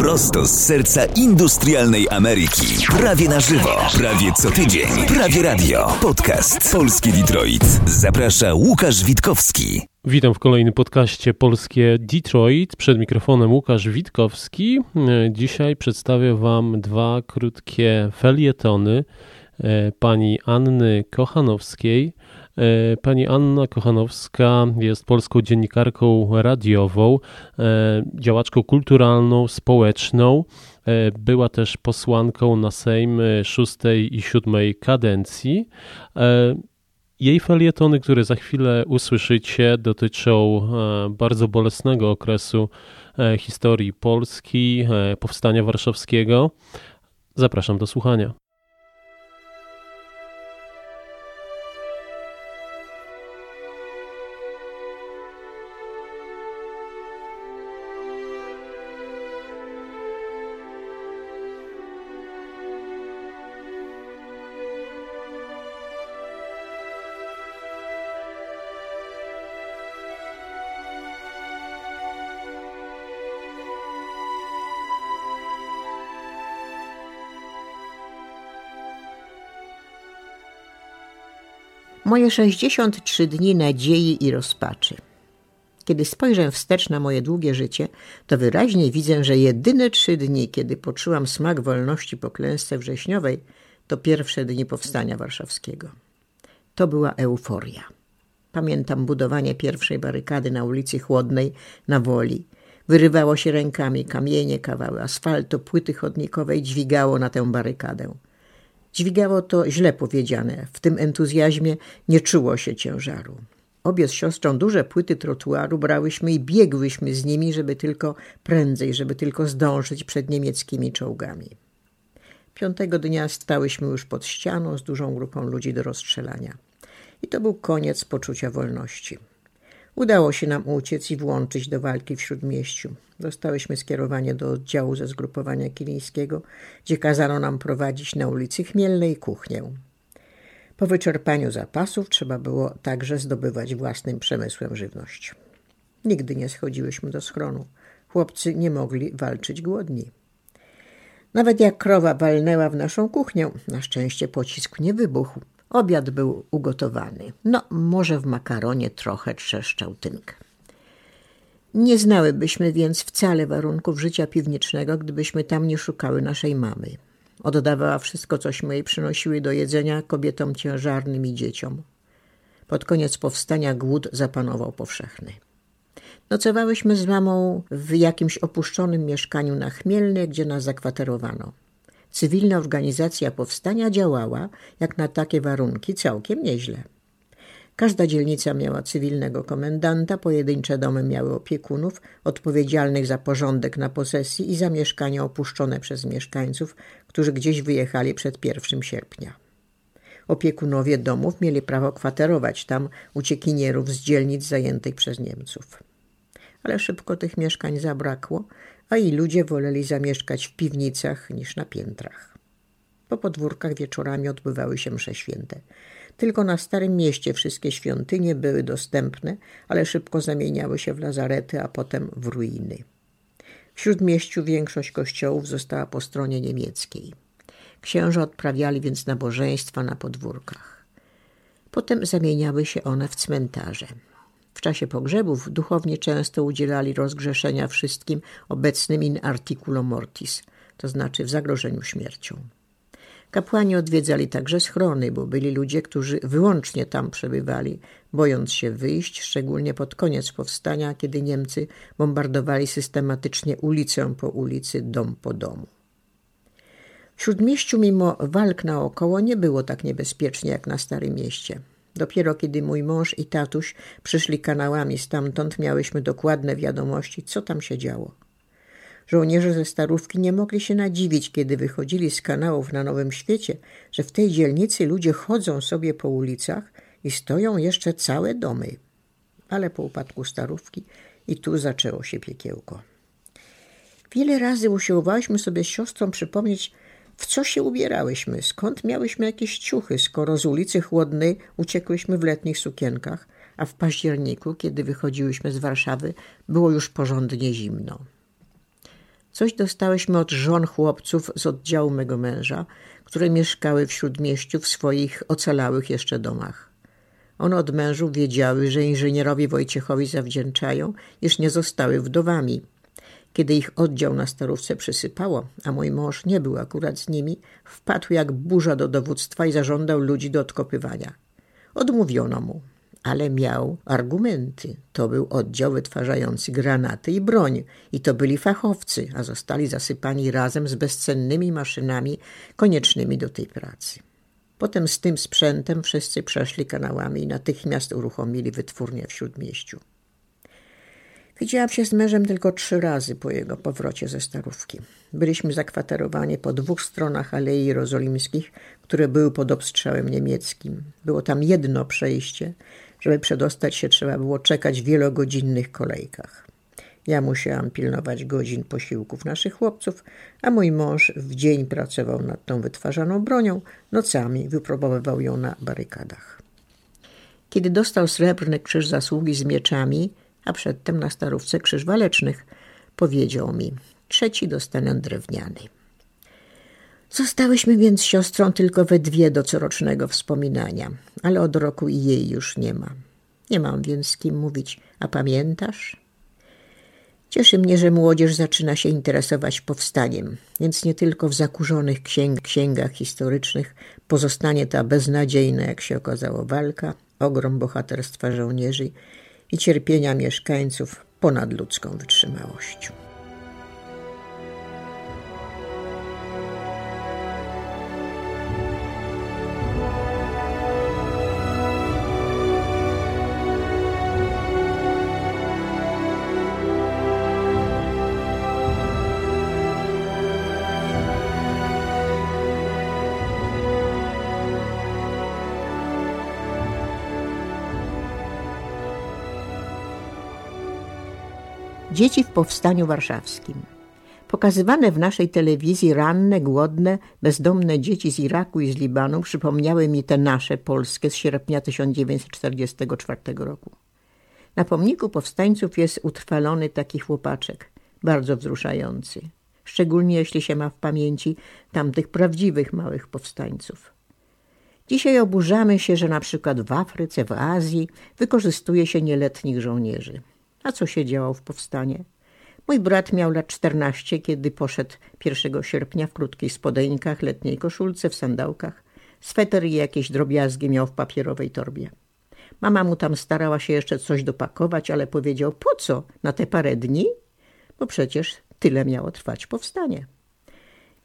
Prosto z serca industrialnej Ameryki. Prawie na żywo, prawie co tydzień. Prawie radio. Podcast Polski Detroit. Zaprasza Łukasz Witkowski. Witam w kolejnym podcaście Polskie Detroit. Przed mikrofonem Łukasz Witkowski. Dzisiaj przedstawię Wam dwa krótkie felietony e, pani Anny Kochanowskiej. E, pani Anna Kochanowska jest polską dziennikarką radiową, e, działaczką kulturalną, społeczną. Była też posłanką na Sejm szóstej i siódmej kadencji. Jej felietony, które za chwilę usłyszycie, dotyczą e, bardzo bolesnego okresu e, historii Polski, e, powstania warszawskiego. Zapraszam do słuchania. Moje 63 dni nadziei i rozpaczy. Kiedy spojrzę wstecz na moje długie życie, to wyraźnie widzę, że jedyne trzy dni, kiedy poczułam smak wolności po klęsce wrześniowej, to pierwsze dni powstania warszawskiego. To była euforia. Pamiętam budowanie pierwszej barykady na ulicy Chłodnej na Woli. Wyrywało się rękami kamienie, kawały asfaltu, płyty chodnikowej dźwigało na tę barykadę. Dźwigało to źle powiedziane. W tym entuzjazmie nie czuło się ciężaru. Obie z siostrą duże płyty trotuaru brałyśmy i biegłyśmy z nimi, żeby tylko prędzej, żeby tylko zdążyć przed niemieckimi czołgami. Piątego dnia stałyśmy już pod ścianą z dużą grupą ludzi do rozstrzelania. I to był koniec poczucia wolności. Udało się nam uciec i włączyć do walki w Śródmieściu. Zostałyśmy skierowani do oddziału ze zgrupowania kilińskiego, gdzie kazano nam prowadzić na ulicy Chmielnej kuchnię. Po wyczerpaniu zapasów trzeba było także zdobywać własnym przemysłem żywność. Nigdy nie schodziłyśmy do schronu. Chłopcy nie mogli walczyć głodni. Nawet jak krowa walnęła w naszą kuchnię, na szczęście pocisk nie wybuchł. Obiad był ugotowany. No, może w makaronie trochę trzeszczał tynk. Nie znałybyśmy więc wcale warunków życia piwniczego, gdybyśmy tam nie szukały naszej mamy. Oddawała wszystko, cośmy jej przynosiły do jedzenia kobietom ciężarnym i dzieciom. Pod koniec powstania głód zapanował powszechny. Nocowałyśmy z mamą w jakimś opuszczonym mieszkaniu na Chmielnej, gdzie nas zakwaterowano. Cywilna organizacja powstania działała, jak na takie warunki, całkiem nieźle. Każda dzielnica miała cywilnego komendanta, pojedyncze domy miały opiekunów odpowiedzialnych za porządek na posesji i za mieszkania opuszczone przez mieszkańców, którzy gdzieś wyjechali przed 1 sierpnia. Opiekunowie domów mieli prawo kwaterować tam uciekinierów z dzielnic zajętych przez Niemców. Ale szybko tych mieszkań zabrakło, a i ludzie woleli zamieszkać w piwnicach niż na piętrach. Po podwórkach wieczorami odbywały się msze święte. Tylko na Starym Mieście wszystkie świątynie były dostępne, ale szybko zamieniały się w lazarety, a potem w ruiny. W Śródmieściu większość kościołów została po stronie niemieckiej. Księża odprawiali więc nabożeństwa na podwórkach. Potem zamieniały się one w cmentarze. W czasie pogrzebów duchowni często udzielali rozgrzeszenia wszystkim obecnym in articulo mortis, to znaczy w zagrożeniu śmiercią. Kapłani odwiedzali także schrony, bo byli ludzie, którzy wyłącznie tam przebywali, bojąc się wyjść, szczególnie pod koniec powstania, kiedy Niemcy bombardowali systematycznie ulicę po ulicy, dom po domu. W Śródmieściu mimo walk naokoło nie było tak niebezpiecznie jak na Starym Mieście. Dopiero kiedy mój mąż i tatuś przyszli kanałami stamtąd, miałyśmy dokładne wiadomości, co tam się działo. Żołnierze ze Starówki nie mogli się nadziwić, kiedy wychodzili z kanałów na Nowym Świecie, że w tej dzielnicy ludzie chodzą sobie po ulicach i stoją jeszcze całe domy. Ale po upadku Starówki i tu zaczęło się piekiełko. Wiele razy usiłowałyśmy sobie z siostrą przypomnieć, w co się ubierałyśmy, skąd miałyśmy jakieś ciuchy, skoro z ulicy Chłodnej uciekłyśmy w letnich sukienkach, a w październiku, kiedy wychodziłyśmy z Warszawy, było już porządnie zimno. Coś dostałyśmy od żon chłopców z oddziału mego męża, które mieszkały w śródmieściu w swoich ocalałych jeszcze domach. One od mężów wiedziały, że inżynierowi Wojciechowi zawdzięczają, iż nie zostały wdowami. Kiedy ich oddział na starówce przysypało, a mój mąż nie był akurat z nimi, wpadł jak burza do dowództwa i zażądał ludzi do odkopywania. Odmówiono mu, ale miał argumenty. To był oddział wytwarzający granaty i broń i to byli fachowcy, a zostali zasypani razem z bezcennymi maszynami koniecznymi do tej pracy. Potem z tym sprzętem wszyscy przeszli kanałami i natychmiast uruchomili wytwórnię w śródmieściu. Widziałam się z mężem tylko trzy razy po jego powrocie ze Starówki. Byliśmy zakwaterowani po dwóch stronach Alei Jerozolimskich, które były pod obstrzałem niemieckim. Było tam jedno przejście. Żeby przedostać się trzeba było czekać w wielogodzinnych kolejkach. Ja musiałam pilnować godzin posiłków naszych chłopców, a mój mąż w dzień pracował nad tą wytwarzaną bronią, nocami wypróbowywał ją na barykadach. Kiedy dostał srebrny krzyż zasługi z mieczami, a przedtem na starówce krzyż walecznych, powiedział mi, trzeci dostanę drewniany. Zostałyśmy więc siostrą tylko we dwie do corocznego wspominania, ale od roku i jej już nie ma. Nie mam więc z kim mówić, a pamiętasz? Cieszy mnie, że młodzież zaczyna się interesować powstaniem, więc nie tylko w zakurzonych księg, księgach historycznych pozostanie ta beznadziejna, jak się okazało, walka, ogrom bohaterstwa żołnierzy i cierpienia mieszkańców ponad ludzką wytrzymałością. Dzieci w powstaniu warszawskim. Pokazywane w naszej telewizji ranne, głodne, bezdomne dzieci z Iraku i z Libanu przypomniały mi te nasze polskie z sierpnia 1944 roku. Na pomniku powstańców jest utrwalony taki chłopaczek, bardzo wzruszający. Szczególnie jeśli się ma w pamięci tamtych prawdziwych małych powstańców. Dzisiaj oburzamy się, że na przykład w Afryce, w Azji wykorzystuje się nieletnich żołnierzy. A co się działo w powstanie? Mój brat miał lat 14, kiedy poszedł 1 sierpnia w krótkich spodeńkach, letniej koszulce, w sandałkach. Sweter i jakieś drobiazgi miał w papierowej torbie. Mama mu tam starała się jeszcze coś dopakować, ale powiedział, po co na te parę dni? Bo przecież tyle miało trwać powstanie.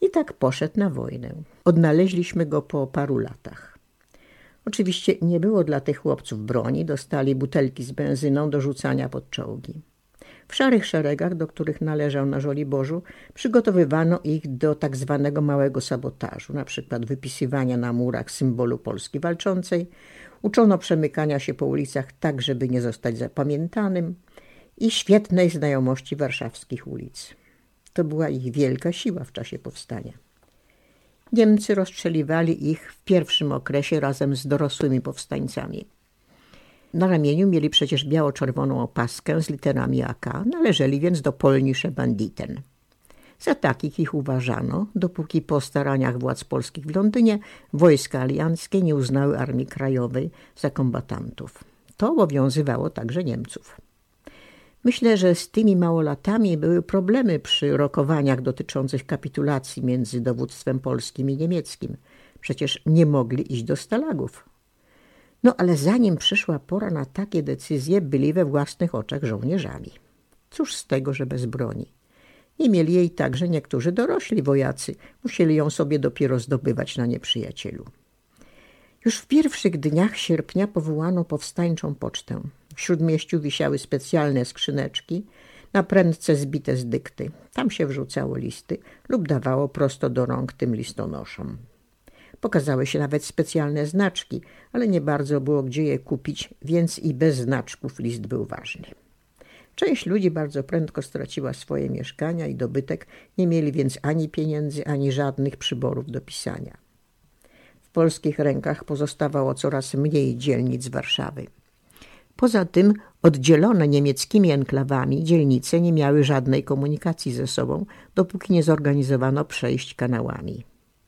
I tak poszedł na wojnę. Odnaleźliśmy go po paru latach. Oczywiście nie było dla tych chłopców broni, dostali butelki z benzyną do rzucania pod czołgi. W szarych szeregach, do których należał na Żoliborzu, przygotowywano ich do tak zwanego małego sabotażu, na przykład wypisywania na murach symbolu Polski walczącej, uczono przemykania się po ulicach tak, żeby nie zostać zapamiętanym i świetnej znajomości warszawskich ulic. To była ich wielka siła w czasie powstania. Niemcy rozstrzeliwali ich w pierwszym okresie razem z dorosłymi powstańcami. Na ramieniu mieli przecież biało-czerwoną opaskę z literami AK, należeli więc do Polnische Banditen. Za takich ich uważano, dopóki po staraniach władz polskich w Londynie wojska alianckie nie uznały Armii Krajowej za kombatantów. To obowiązywało także Niemców. Myślę, że z tymi małolatami były problemy przy rokowaniach dotyczących kapitulacji między dowództwem polskim i niemieckim. Przecież nie mogli iść do stalagów. No ale zanim przyszła pora na takie decyzje, byli we własnych oczach żołnierzami. Cóż z tego, że bez broni? Nie mieli jej także niektórzy dorośli wojacy. Musieli ją sobie dopiero zdobywać na nieprzyjacielu. Już w pierwszych dniach sierpnia powołano powstańczą pocztę. W śródmieściu wisiały specjalne skrzyneczki, na prędce zbite z dykty. Tam się wrzucało listy lub dawało prosto do rąk tym listonoszom. Pokazały się nawet specjalne znaczki, ale nie bardzo było gdzie je kupić, więc i bez znaczków list był ważny. Część ludzi bardzo prędko straciła swoje mieszkania i dobytek, nie mieli więc ani pieniędzy, ani żadnych przyborów do pisania. W polskich rękach pozostawało coraz mniej dzielnic Warszawy. Poza tym oddzielone niemieckimi enklawami dzielnice nie miały żadnej komunikacji ze sobą, dopóki nie zorganizowano przejść kanałami.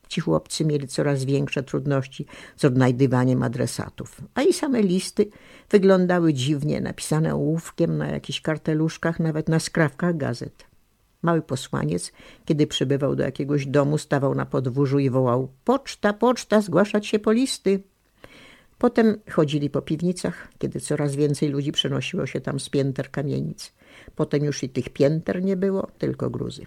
Ci chłopcy mieli coraz większe trudności z odnajdywaniem adresatów, a i same listy wyglądały dziwnie, napisane ołówkiem na jakichś karteluszkach, nawet na skrawkach gazet. Mały posłaniec, kiedy przybywał do jakiegoś domu, stawał na podwórzu i wołał – poczta, poczta, zgłaszać się po listy. Potem chodzili po piwnicach, kiedy coraz więcej ludzi przenosiło się tam z pięter kamienic. Potem już i tych pięter nie było, tylko gruzy.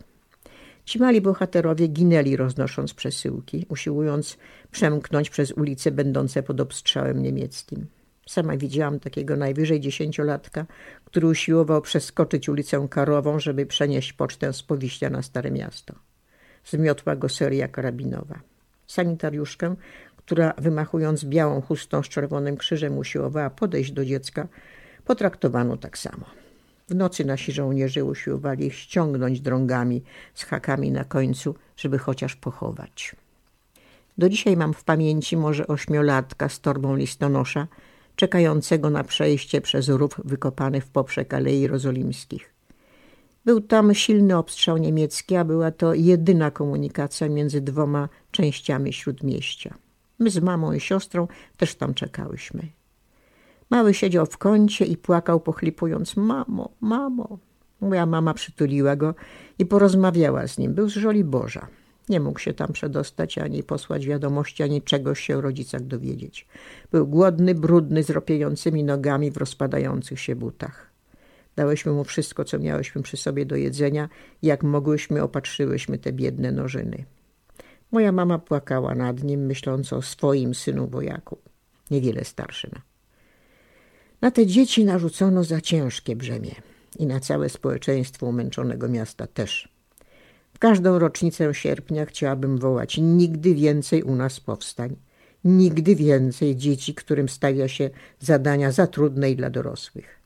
Ci mali bohaterowie ginęli roznosząc przesyłki, usiłując przemknąć przez ulice będące pod obstrzałem niemieckim. Sama widziałam takiego najwyżej dziesięciolatka, który usiłował przeskoczyć ulicę Karową, żeby przenieść pocztę z Powiścia na Stare Miasto. Zmiotła go seria karabinowa. Sanitariuszkę, która wymachując białą chustą z czerwonym krzyżem usiłowała podejść do dziecka, potraktowano tak samo. W nocy nasi żołnierze usiłowali ich ściągnąć drągami z hakami na końcu, żeby chociaż pochować. Do dzisiaj mam w pamięci może ośmiolatka z torbą listonosza, czekającego na przejście przez rów wykopany w poprzek Alei Jerozolimskich. Był tam silny obstrzał niemiecki, a była to jedyna komunikacja między dwoma częściami śródmieścia. My z mamą i siostrą też tam czekałyśmy. Mały siedział w kącie i płakał, pochlipując: Mamo, mamo. Moja mama przytuliła go i porozmawiała z nim. Był z żoli Boża. Nie mógł się tam przedostać, ani posłać wiadomości, ani czegoś się o rodzicach dowiedzieć. Był głodny, brudny, z ropiejącymi nogami w rozpadających się butach. Dałyśmy mu wszystko, co miałyśmy przy sobie do jedzenia jak mogłyśmy, opatrzyłyśmy te biedne nożyny. Moja mama płakała nad nim, myśląc o swoim synu wojaku, niewiele starszym. Na te dzieci narzucono za ciężkie brzemię i na całe społeczeństwo umęczonego miasta też. W każdą rocznicę sierpnia chciałabym wołać nigdy więcej u nas powstań, nigdy więcej dzieci, którym stawia się zadania za trudne i dla dorosłych.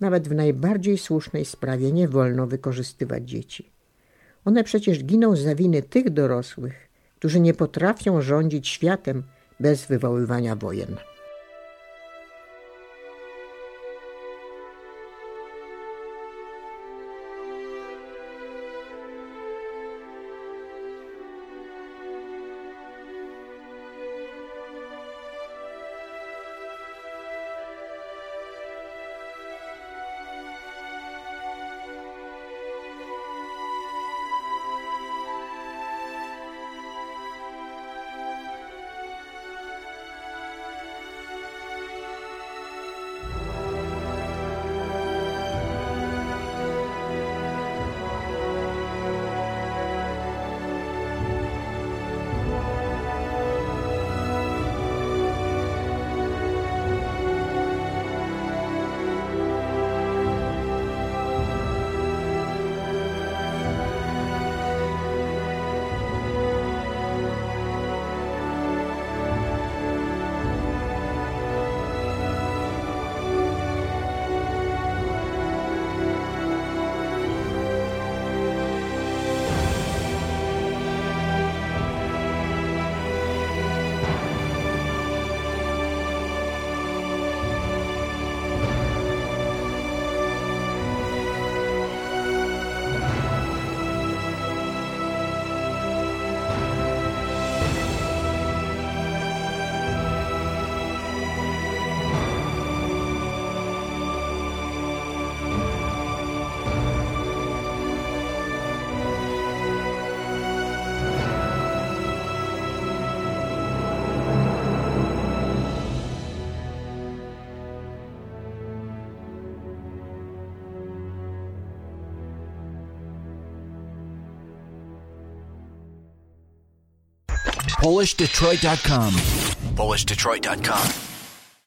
Nawet w najbardziej słusznej sprawie nie wolno wykorzystywać dzieci. One przecież giną za winy tych dorosłych, którzy nie potrafią rządzić światem bez wywoływania wojen. PolishDetroit.com. PolishDetroit.com.